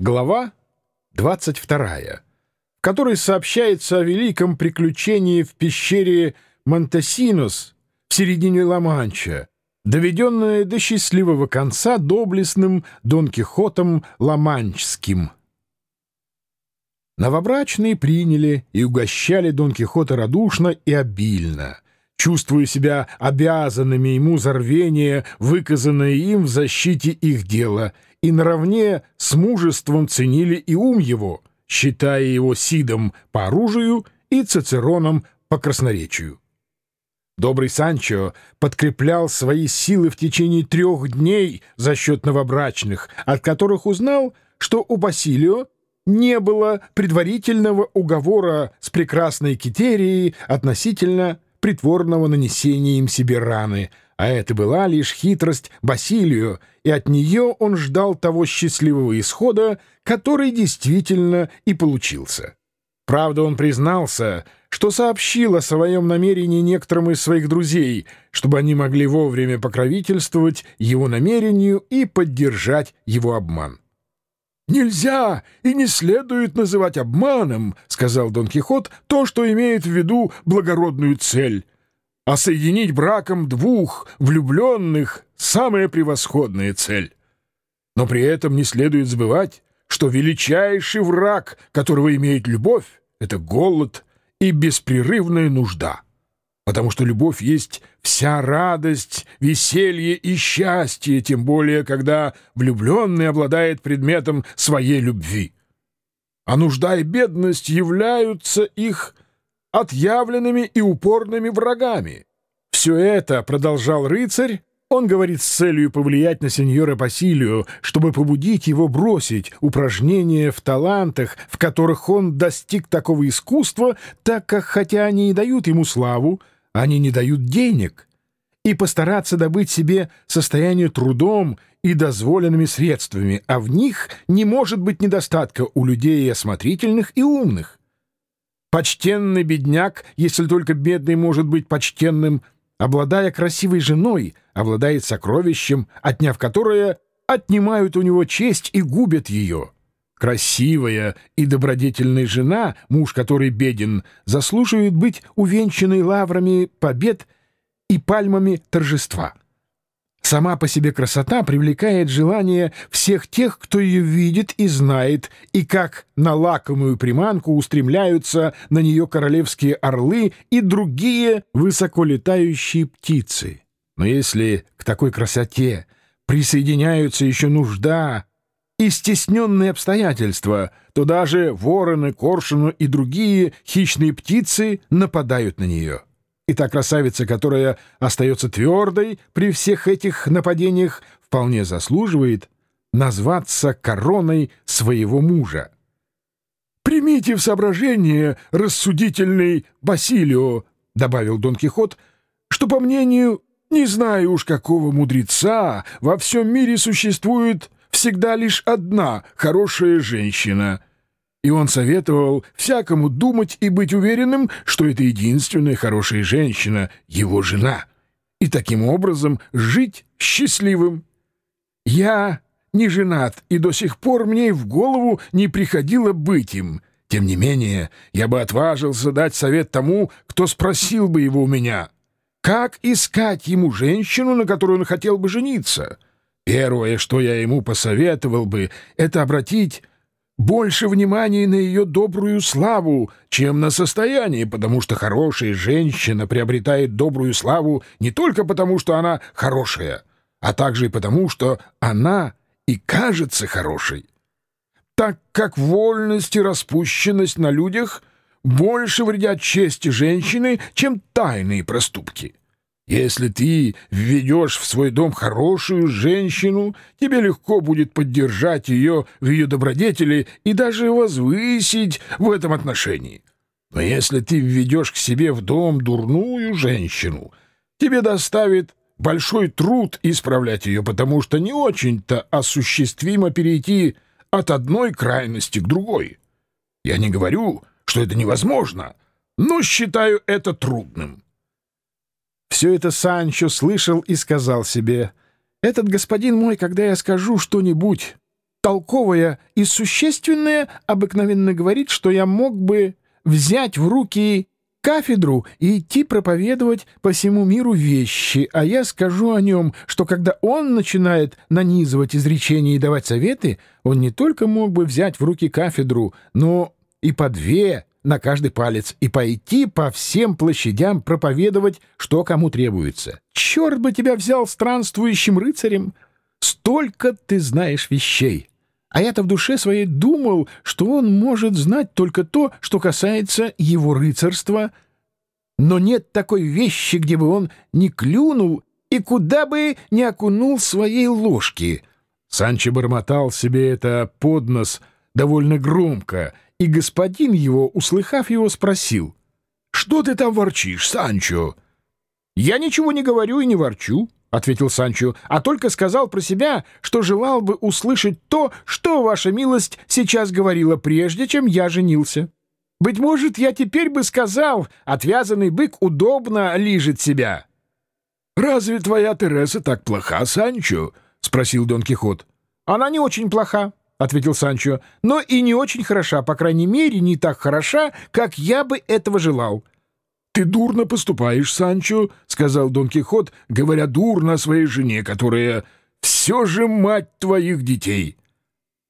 Глава 22, в которой сообщается о великом приключении в пещере Монтесинус в середине Ла-Манча, доведенное до счастливого конца доблестным Дон Кихотом Ла-Манчским. Новобрачные приняли и угощали Дон Кихота радушно и обильно — чувствуя себя обязанными ему за рвение, выказанное им в защите их дела, и наравне с мужеством ценили и ум его, считая его Сидом по оружию и Цицероном по красноречию. Добрый Санчо подкреплял свои силы в течение трех дней за счет новобрачных, от которых узнал, что у Басилио не было предварительного уговора с прекрасной Китерией относительно притворного нанесения им себе раны, а это была лишь хитрость Басилию, и от нее он ждал того счастливого исхода, который действительно и получился. Правда, он признался, что сообщил о своем намерении некоторым из своих друзей, чтобы они могли вовремя покровительствовать его намерению и поддержать его обман. «Нельзя и не следует называть обманом, — сказал Дон Кихот, — то, что имеет в виду благородную цель. А соединить браком двух влюбленных — самая превосходная цель. Но при этом не следует забывать, что величайший враг, которого имеет любовь, — это голод и беспрерывная нужда» потому что любовь есть вся радость, веселье и счастье, тем более, когда влюбленный обладает предметом своей любви. А нужда и бедность являются их отъявленными и упорными врагами. Все это, — продолжал рыцарь, — он говорит с целью повлиять на сеньора Пасилию, чтобы побудить его бросить упражнения в талантах, в которых он достиг такого искусства, так как, хотя они и дают ему славу, они не дают денег, и постараться добыть себе состояние трудом и дозволенными средствами, а в них не может быть недостатка у людей осмотрительных и умных. Почтенный бедняк, если только бедный может быть почтенным, обладая красивой женой, обладает сокровищем, отняв которое, отнимают у него честь и губят ее. Красивая и добродетельная жена, муж который беден, заслуживает быть увенчанной лаврами побед и пальмами торжества. Сама по себе красота привлекает желание всех тех, кто ее видит и знает, и как на лакомую приманку устремляются на нее королевские орлы и другие высоколетающие птицы. Но если к такой красоте присоединяются еще нужда, и стесненные обстоятельства, то даже вороны, коршуны и другие хищные птицы нападают на нее. И та красавица, которая остается твердой при всех этих нападениях, вполне заслуживает назваться короной своего мужа. «Примите в соображение, рассудительный Басилио», — добавил Дон Кихот, «что, по мнению, не знаю уж какого мудреца, во всем мире существует всегда лишь одна хорошая женщина. И он советовал всякому думать и быть уверенным, что это единственная хорошая женщина, его жена, и таким образом жить счастливым. Я не женат, и до сих пор мне и в голову не приходило быть им. Тем не менее, я бы отважился дать совет тому, кто спросил бы его у меня. Как искать ему женщину, на которую он хотел бы жениться?» Первое, что я ему посоветовал бы, это обратить больше внимания на ее добрую славу, чем на состояние, потому что хорошая женщина приобретает добрую славу не только потому, что она хорошая, а также и потому, что она и кажется хорошей. Так как вольность и распущенность на людях больше вредят чести женщины, чем тайные проступки. Если ты введешь в свой дом хорошую женщину, тебе легко будет поддержать ее в ее добродетели и даже возвысить в этом отношении. Но если ты введешь к себе в дом дурную женщину, тебе доставит большой труд исправлять ее, потому что не очень-то осуществимо перейти от одной крайности к другой. Я не говорю, что это невозможно, но считаю это трудным. Все это Санчо слышал и сказал себе, «Этот господин мой, когда я скажу что-нибудь, толковое и существенное, обыкновенно говорит, что я мог бы взять в руки кафедру и идти проповедовать по всему миру вещи, а я скажу о нем, что когда он начинает нанизывать изречения и давать советы, он не только мог бы взять в руки кафедру, но и по две на каждый палец и пойти по всем площадям проповедовать, что кому требуется. Черт бы тебя взял странствующим рыцарем! Столько ты знаешь вещей! А я-то в душе своей думал, что он может знать только то, что касается его рыцарства. Но нет такой вещи, где бы он не клюнул и куда бы не окунул своей ложки. Санчо бормотал себе это под нос довольно громко, и господин его, услыхав его, спросил. — Что ты там ворчишь, Санчо? — Я ничего не говорю и не ворчу. — ответил Санчо, — а только сказал про себя, что желал бы услышать то, что ваша милость сейчас говорила, прежде чем я женился. Быть может, я теперь бы сказал, отвязанный бык удобно лижет себя. — Разве твоя Тереса так плоха, Санчо? — спросил Дон Кихот. — Она не очень плоха, — ответил Санчо, — но и не очень хороша, по крайней мере, не так хороша, как я бы этого желал. — «Ты дурно поступаешь, Санчо», — сказал Дон Кихот, говоря дурно о своей жене, которая все же мать твоих детей.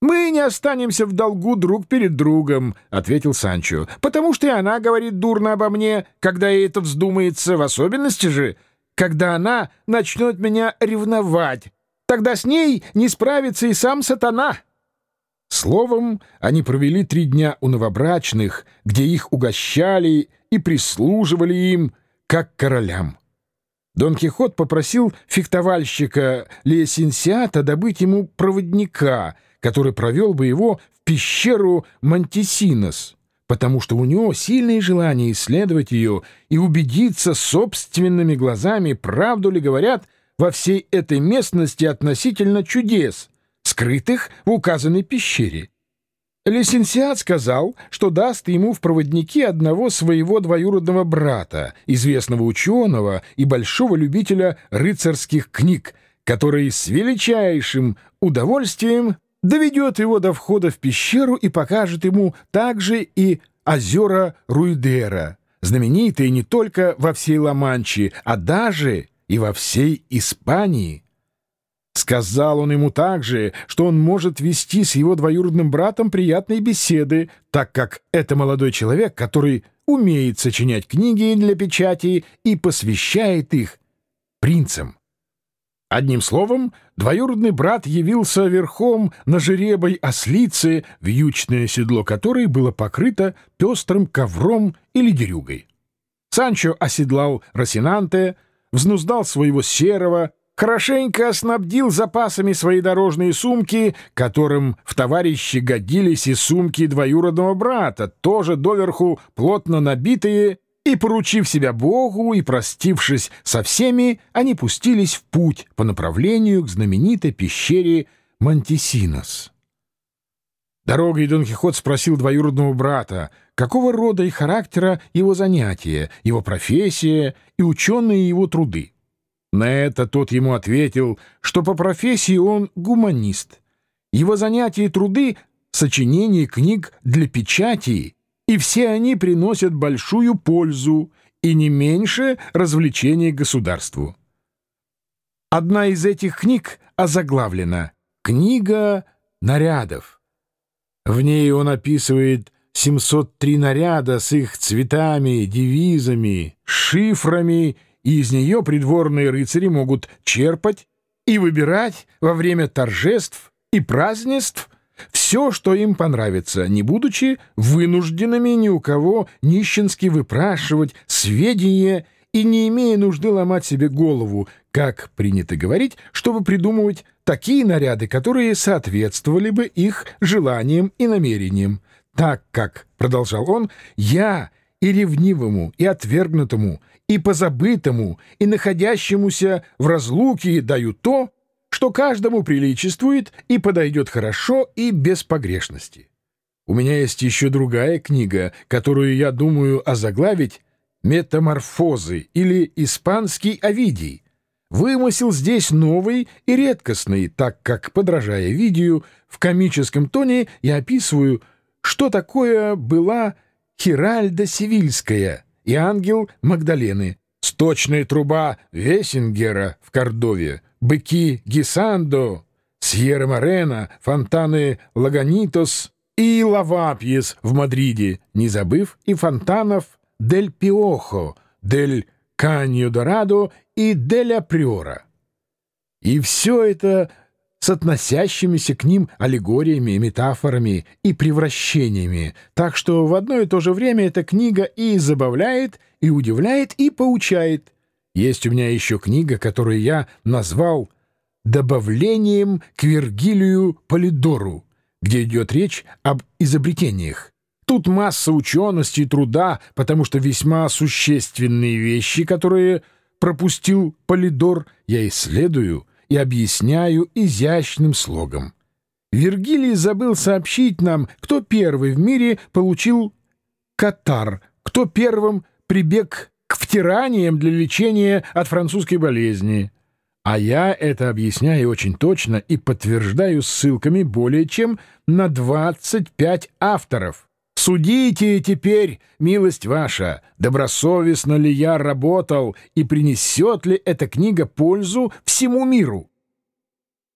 «Мы не останемся в долгу друг перед другом», — ответил Санчо, «потому что и она говорит дурно обо мне, когда ей это вздумается, в особенности же, когда она начнет меня ревновать. Тогда с ней не справится и сам сатана». Словом, они провели три дня у новобрачных, где их угощали и прислуживали им, как королям. Дон Кихот попросил фехтовальщика Лесинсиата добыть ему проводника, который провел бы его в пещеру Мантисинос, потому что у него сильное желание исследовать ее и убедиться собственными глазами, правду ли говорят во всей этой местности относительно чудес, скрытых в указанной пещере. Лисенсиат сказал, что даст ему в проводники одного своего двоюродного брата, известного ученого и большого любителя рыцарских книг, который с величайшим удовольствием доведет его до входа в пещеру и покажет ему также и озера Руидера, знаменитые не только во всей Ла-Манче, а даже и во всей Испании. Сказал он ему также, что он может вести с его двоюродным братом приятные беседы, так как это молодой человек, который умеет сочинять книги для печати и посвящает их принцам. Одним словом, двоюродный брат явился верхом на жеребой ослице, вьючное седло которой было покрыто пестрым ковром или дерюгой. Санчо оседлал Росинанте, взнуздал своего серого, хорошенько снабдил запасами свои дорожные сумки, которым в товарищи годились и сумки двоюродного брата, тоже доверху плотно набитые, и, поручив себя Богу и простившись со всеми, они пустились в путь по направлению к знаменитой пещере Мантисинос. Дорогой Дон Кихот спросил двоюродного брата, какого рода и характера его занятия, его профессия и ученые его труды. На это тот ему ответил, что по профессии он гуманист. Его занятия и труды — сочинение книг для печати, и все они приносят большую пользу и не меньше развлечения государству. Одна из этих книг озаглавлена «Книга нарядов». В ней он описывает 703 наряда с их цветами, девизами, шифрами и из нее придворные рыцари могут черпать и выбирать во время торжеств и празднеств все, что им понравится, не будучи вынужденными ни у кого нищенски выпрашивать сведения и не имея нужды ломать себе голову, как принято говорить, чтобы придумывать такие наряды, которые соответствовали бы их желаниям и намерениям. Так как, — продолжал он, — я и ревнивому, и отвергнутому, и позабытому, и находящемуся в разлуке даю то, что каждому приличествует и подойдет хорошо и без погрешности. У меня есть еще другая книга, которую я думаю озаглавить «Метаморфозы» или «Испанский Овидий». вымысел здесь новый и редкостный, так как, подражая видео, в комическом тоне я описываю, что такое была Хиральда Севильская и ангел Магдалены, сточная труба Весингера в Кордове, быки Гисандо, Сьерра-Морена, фонтаны Лаганитос и Лавапьес в Мадриде, не забыв и фонтанов Дель Пиохо, Дель Каньо-Дорадо и Дель Априора. И все это с относящимися к ним аллегориями, метафорами и превращениями, так что в одно и то же время эта книга и забавляет, и удивляет, и поучает. Есть у меня еще книга, которую я назвал «Добавлением к Вергилию Полидору», где идет речь об изобретениях. Тут масса учености и труда, потому что весьма существенные вещи, которые пропустил Полидор, я исследую и объясняю изящным слогом. Вергилий забыл сообщить нам, кто первый в мире получил катар, кто первым прибег к втираниям для лечения от французской болезни. А я это объясняю очень точно и подтверждаю ссылками более чем на 25 авторов. Судите теперь, милость ваша, добросовестно ли я работал и принесет ли эта книга пользу всему миру.